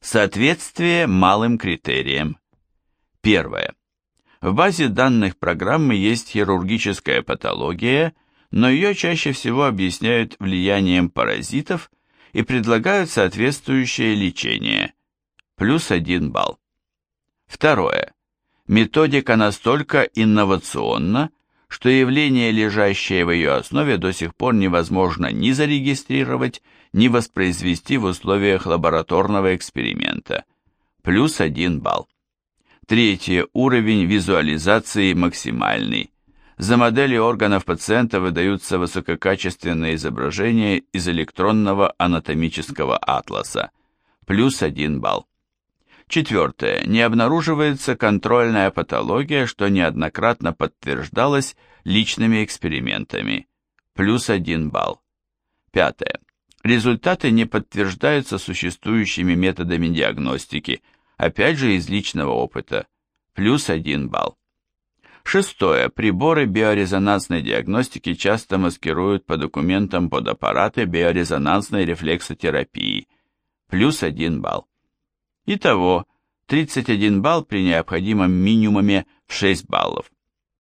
Соответствие малым критериям. Первое. В базе данных программы есть хирургическая патология, но ее чаще всего объясняют влиянием паразитов и предлагают соответствующее лечение. Плюс один балл. Второе. Методика настолько инновационна, что явление, лежащее в ее основе, до сих пор невозможно ни зарегистрировать, ни воспроизвести в условиях лабораторного эксперимента. Плюс один балл. Третье. Уровень визуализации максимальный. За модели органов пациента выдаются высококачественные изображения из электронного анатомического атласа. Плюс один балл. Четвертое. Не обнаруживается контрольная патология, что неоднократно подтверждалось личными экспериментами. Плюс один балл. Пятое. Результаты не подтверждаются существующими методами диагностики, опять же из личного опыта. Плюс один балл. Шестое. Приборы биорезонансной диагностики часто маскируют по документам под аппараты биорезонансной рефлексотерапии. Плюс один балл. Итого 31 балл при необходимом минимуме в 6 баллов.